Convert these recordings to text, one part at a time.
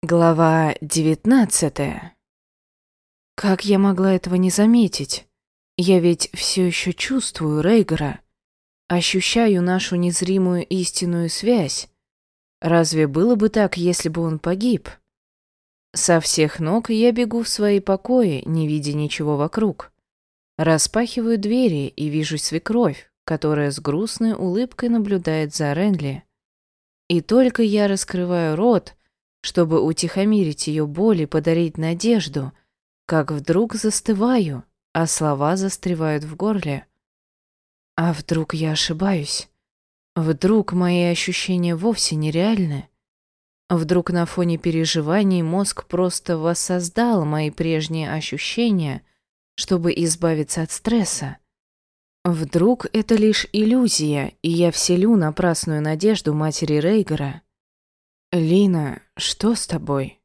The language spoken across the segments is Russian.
Глава девятнадцатая. Как я могла этого не заметить? Я ведь все еще чувствую Рейгора, ощущаю нашу незримую истинную связь. Разве было бы так, если бы он погиб? Со всех ног я бегу в свои покои, не видя ничего вокруг. Распахиваю двери и вижу свекровь, которая с грустной улыбкой наблюдает за Ренли. И только я раскрываю рот, чтобы утихомирить ее боль и подарить надежду, как вдруг застываю, а слова застревают в горле. А вдруг я ошибаюсь? Вдруг мои ощущения вовсе нереальны? Вдруг на фоне переживаний мозг просто воссоздал мои прежние ощущения, чтобы избавиться от стресса? Вдруг это лишь иллюзия, и я вселю напрасную надежду матери Рейгера? «Лина, что с тобой?»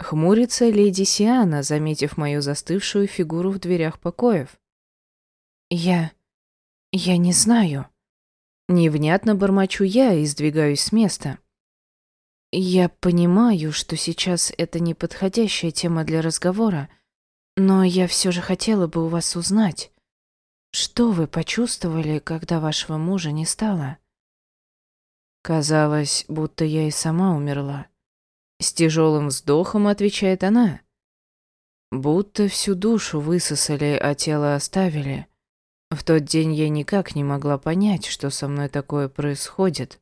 Хмурится леди Сиана, заметив мою застывшую фигуру в дверях покоев. «Я... я не знаю». Невнятно бормочу я и сдвигаюсь с места. «Я понимаю, что сейчас это неподходящая тема для разговора, но я все же хотела бы у вас узнать, что вы почувствовали, когда вашего мужа не стало?» Казалось, будто я и сама умерла. С тяжелым вздохом отвечает она. Будто всю душу высосали, а тело оставили. В тот день я никак не могла понять, что со мной такое происходит.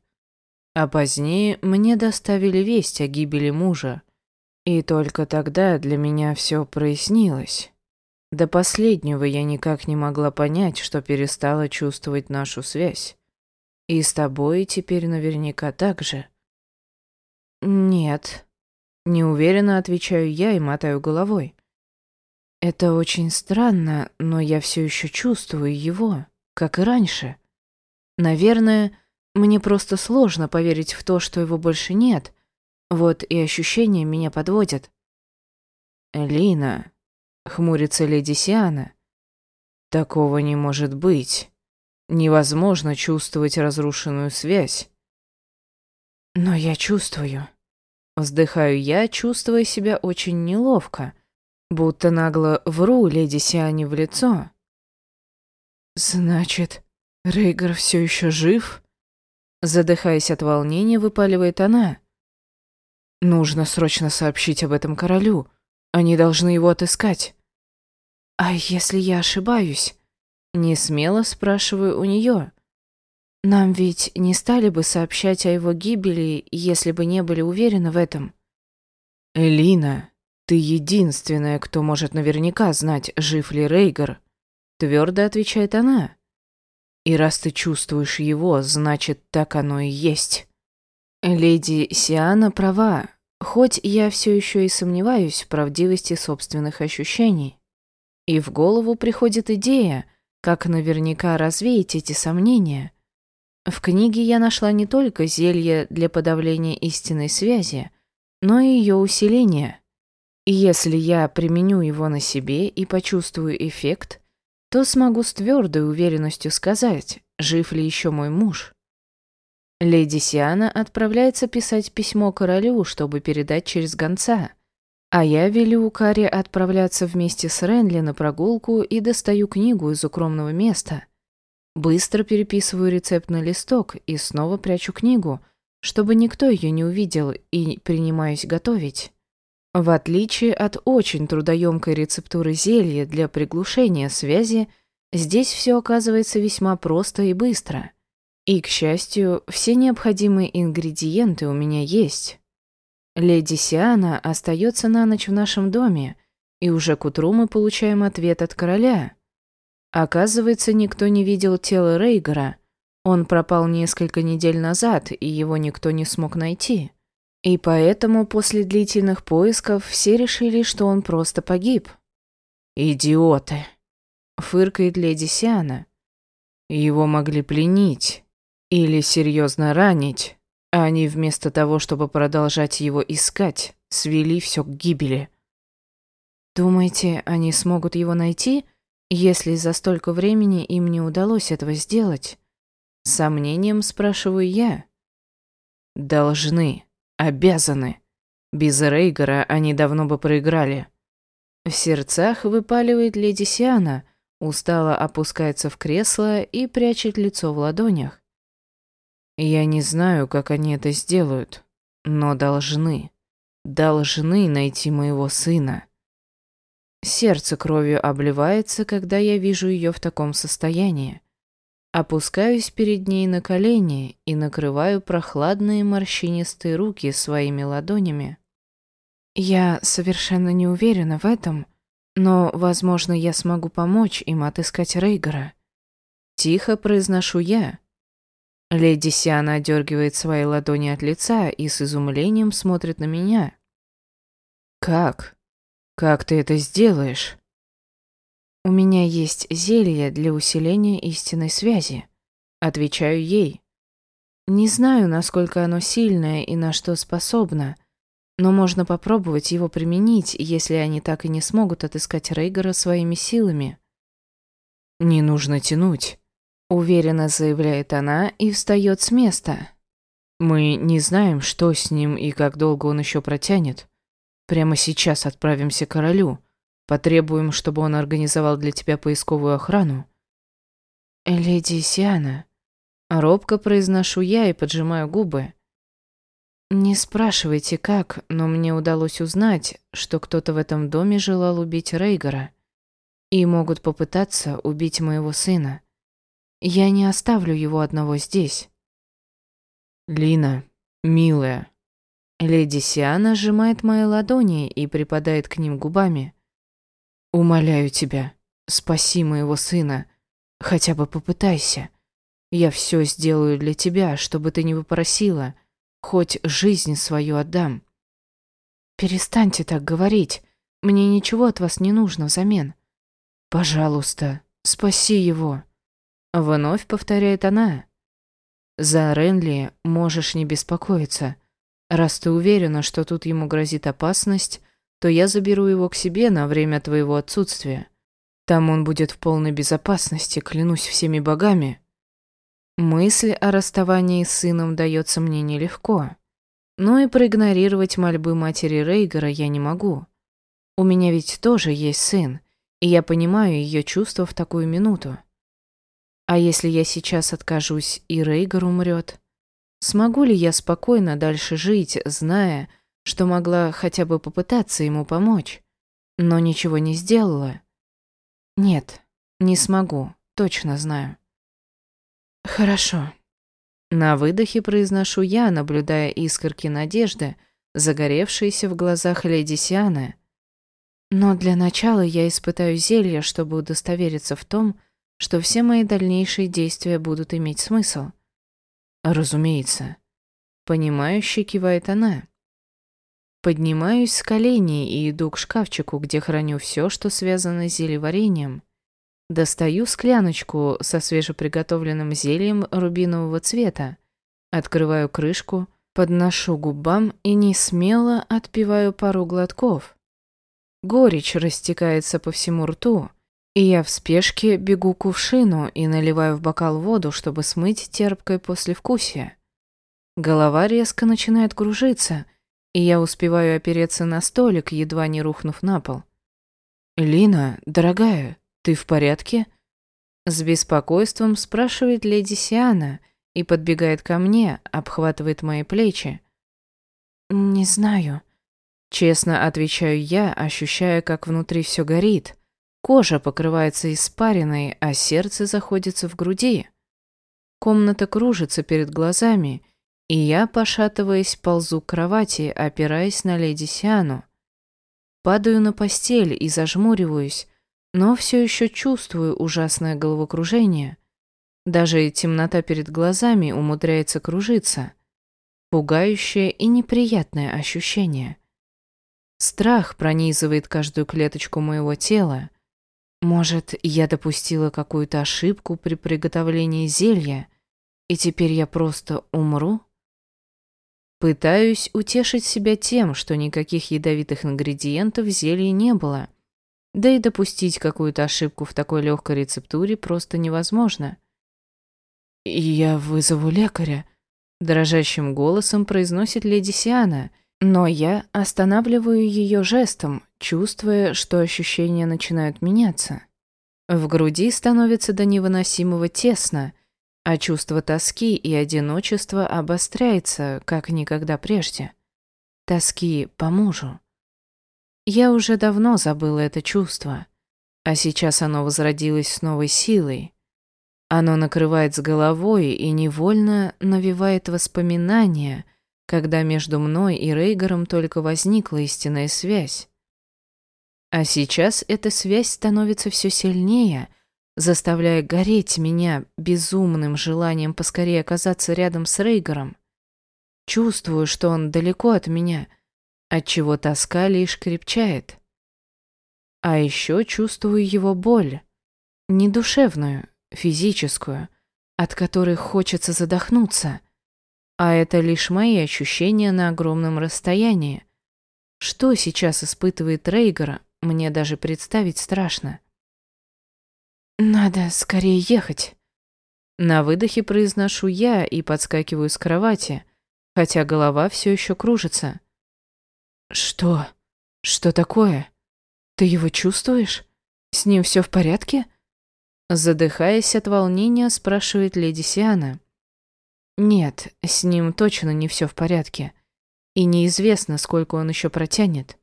А позднее мне доставили весть о гибели мужа. И только тогда для меня все прояснилось. До последнего я никак не могла понять, что перестала чувствовать нашу связь. И с тобой теперь наверняка так же. Нет. Неуверенно отвечаю я и мотаю головой. Это очень странно, но я все еще чувствую его, как и раньше. Наверное, мне просто сложно поверить в то, что его больше нет. Вот и ощущения меня подводят. Лина, хмурится леди Сиана. Такого не может быть. Невозможно чувствовать разрушенную связь. Но я чувствую. Вздыхаю я, чувствуя себя очень неловко, будто нагло вру леди Сиане в лицо. Значит, Рейгар все еще жив? Задыхаясь от волнения, выпаливает она. Нужно срочно сообщить об этом королю. Они должны его отыскать. А если я ошибаюсь? Не смело спрашиваю у нее. Нам ведь не стали бы сообщать о его гибели, если бы не были уверены в этом. Элина, ты единственная, кто может наверняка знать, жив ли Рейгар, твердо отвечает она. И раз ты чувствуешь его, значит, так оно и есть. Леди Сиана права, хоть я все еще и сомневаюсь в правдивости собственных ощущений. И в голову приходит идея, как наверняка развеять эти сомнения? В книге я нашла не только зелье для подавления истинной связи, но и ее усиление. И если я применю его на себе и почувствую эффект, то смогу с твердой уверенностью сказать, жив ли еще мой муж. Леди Сиана отправляется писать письмо королю, чтобы передать через гонца — а я велю Каре отправляться вместе с Ренли на прогулку и достаю книгу из укромного места. Быстро переписываю рецепт на листок и снова прячу книгу, чтобы никто ее не увидел и принимаюсь готовить. В отличие от очень трудоемкой рецептуры зелья для приглушения связи, здесь все оказывается весьма просто и быстро. И, к счастью, все необходимые ингредиенты у меня есть. Леди Сиана остается на ночь в нашем доме, и уже к утру мы получаем ответ от короля. Оказывается, никто не видел тело Рейгора. Он пропал несколько недель назад, и его никто не смог найти. И поэтому после длительных поисков все решили, что он просто погиб. «Идиоты!» — фыркает леди Сиана. «Его могли пленить или серьезно ранить, а они вместо того, чтобы продолжать его искать, свели все к гибели. Думаете, они смогут его найти, если за столько времени им не удалось этого сделать? Сомнением спрашиваю я. Должны, обязаны. Без Рейгора они давно бы проиграли. В сердцах выпаливает леди Сиана, устало опускается в кресло и прячет лицо в ладонях. Я не знаю, как они это сделают, но должны, должны найти моего сына. Сердце кровью обливается, когда я вижу ее в таком состоянии. Опускаюсь перед ней на колени и накрываю прохладные морщинистые руки своими ладонями. Я совершенно не уверена в этом, но, возможно, я смогу помочь им отыскать Рейгора. Тихо произношу я. Леди Сиана отдергивает свои ладони от лица и с изумлением смотрит на меня. «Как? Как ты это сделаешь?» «У меня есть зелье для усиления истинной связи», — отвечаю ей. «Не знаю, насколько оно сильное и на что способно, но можно попробовать его применить, если они так и не смогут отыскать Рейгора своими силами. «Не нужно тянуть», — уверенно заявляет она и встает с места. «Мы не знаем, что с ним и как долго он еще протянет. Прямо сейчас отправимся к королю. Потребуем, чтобы он организовал для тебя поисковую охрану». «Леди Сиана», — робко произношу я и поджимаю губы. Не спрашивайте как, но мне удалось узнать, что кто-то в этом доме желал убить Рейгора. И могут попытаться убить моего сына. Я не оставлю его одного здесь. Лина, милая. Леди Сиана сжимает мои ладони и припадает к ним губами. Умоляю тебя, спаси моего сына. Хотя бы попытайся. Я все сделаю для тебя, чтобы ты не выпросила. Хоть жизнь свою отдам. Перестаньте так говорить. Мне ничего от вас не нужно взамен. Пожалуйста, спаси его. Вновь повторяет она. За Ренли можешь не беспокоиться. Раз ты уверена, что тут ему грозит опасность, то я заберу его к себе на время твоего отсутствия. Там он будет в полной безопасности, клянусь всеми богами. Мысль о расставании с сыном дается мне нелегко. Но и проигнорировать мольбы матери Рейгера я не могу. У меня ведь тоже есть сын, и я понимаю ее чувства в такую минуту. А если я сейчас откажусь, и Рейгер умрет? Смогу ли я спокойно дальше жить, зная, что могла хотя бы попытаться ему помочь, но ничего не сделала? Нет, не смогу, точно знаю. Хорошо. На выдохе произношу я, наблюдая искорки надежды, загоревшиеся в глазах леди Сианы. Но для начала я испытаю зелье, чтобы удостовериться в том, что все мои дальнейшие действия будут иметь смысл. Разумеется. Понимающе кивает она. Поднимаюсь с коленей и иду к шкафчику, где храню все, что связано с зелеварением. Достаю скляночку со свежеприготовленным зельем рубинового цвета, открываю крышку, подношу губам и не смело отпиваю пару глотков. Горечь растекается по всему рту, и я в спешке бегу к кувшину и наливаю в бокал воду, чтобы смыть терпкое послевкусие. Голова резко начинает кружиться, и я успеваю опереться на столик, едва не рухнув на пол. «Лина, дорогая, «Ты в порядке?» С беспокойством спрашивает леди Сиана и подбегает ко мне, обхватывает мои плечи. «Не знаю», — честно отвечаю я, ощущая, как внутри все горит. Кожа покрывается испариной, а сердце заходится в груди. Комната кружится перед глазами, и я, пошатываясь, ползу к кровати, опираясь на леди Сиану. Падаю на постель и зажмуриваюсь, но все еще чувствую ужасное головокружение. Даже темнота перед глазами умудряется кружиться. Пугающее и неприятное ощущение. Страх пронизывает каждую клеточку моего тела. Может, я допустила какую-то ошибку при приготовлении зелья, и теперь я просто умру? Пытаюсь утешить себя тем, что никаких ядовитых ингредиентов в зелье не было, да и допустить какую-то ошибку в такой легкой рецептуре просто невозможно. «Я вызову лекаря», — дрожащим голосом произносит леди Сиана Но я останавливаю ее жестом, чувствуя, что ощущения начинают меняться. В груди становится до невыносимого тесно, а чувство тоски и одиночества обостряется, как никогда прежде. Тоски по мужу. Я уже давно забыла это чувство, а сейчас оно возродилось с новой силой. Оно накрывает с головой и невольно навевает воспоминания, когда между мной и Рейгором только возникла истинная связь. А сейчас эта связь становится все сильнее, заставляя гореть меня безумным желанием поскорее оказаться рядом с Рейгором. Чувствую, что он далеко от меня, отчего тоска лишь крепчает. А еще чувствую его боль, не душевную, физическую, от которой хочется задохнуться. А это лишь мои ощущения на огромном расстоянии. Что сейчас испытывает Рейгора, мне даже представить страшно. «Надо скорее ехать». На выдохе произношу я и подскакиваю с кровати, хотя голова все еще кружится. «Что? Что такое? Ты его чувствуешь? С ним все в порядке?» Задыхаясь от волнения, спрашивает леди Сиана. Нет, с ним точно не все в порядке. И неизвестно, сколько он еще протянет.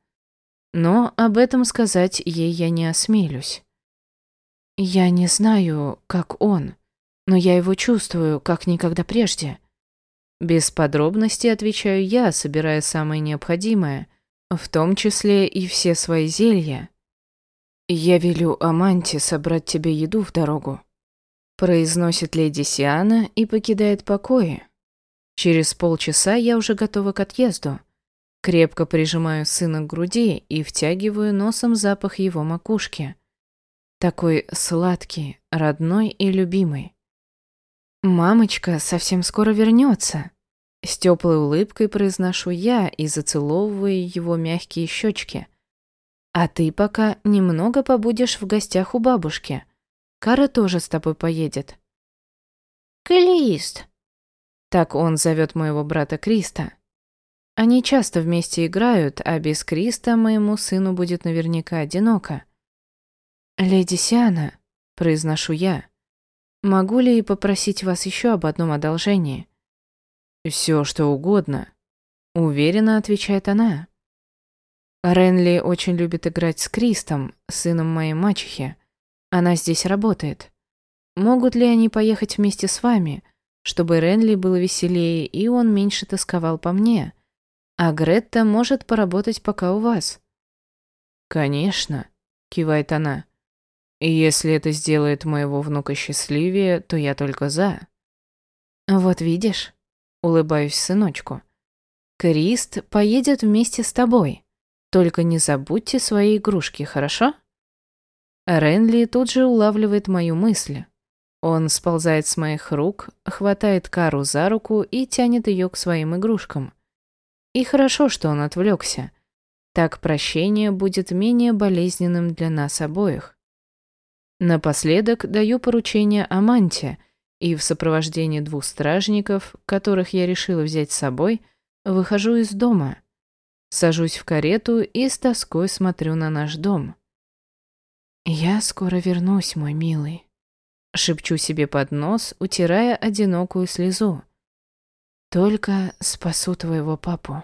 Но об этом сказать ей я не осмелюсь. Я не знаю, как он, но я его чувствую, как никогда прежде. Без подробностей отвечаю я, собирая самое необходимое, в том числе и все свои зелья. «Я велю Аманте собрать тебе еду в дорогу», произносит леди Сиана и покидает покои. Через полчаса я уже готова к отъезду. Крепко прижимаю сына к груди и втягиваю носом запах его макушки. Такой сладкий, родной и любимый. «Мамочка совсем скоро вернется. С теплой улыбкой произношу я и зацеловываю его мягкие щечки. А ты пока немного побудешь в гостях у бабушки. Кара тоже с тобой поедет. Калист. Так он зовет моего брата Криста. Они часто вместе играют, а без Криста моему сыну будет наверняка одиноко. «Леди Сиана», — произношу я, — «могу ли попросить вас еще об одном одолжении?» «Все, что угодно», — уверенно отвечает она. Ренли очень любит играть с Кристом, сыном моей мачехи. Она здесь работает. Могут ли они поехать вместе с вами, чтобы Ренли было веселее и он меньше тосковал по мне? А Гретта может поработать пока у вас. Конечно, кивает она. И если это сделает моего внука счастливее, то я только за. Вот видишь, улыбаюсь сыночку. Крист поедет вместе с тобой. Только не забудьте свои игрушки, хорошо? Ренли тут же улавливает мою мысль. Он сползает с моих рук, хватает Кару за руку и тянет ее к своим игрушкам. И хорошо, что он отвлекся. Так прощение будет менее болезненным для нас обоих. Напоследок даю поручение Аманте и в сопровождении двух стражников, которых я решила взять с собой, выхожу из дома. Сажусь в карету и с тоской смотрю на наш дом. «Я скоро вернусь, мой милый», — шепчу себе под нос, утирая одинокую слезу. «Только спасу твоего папу».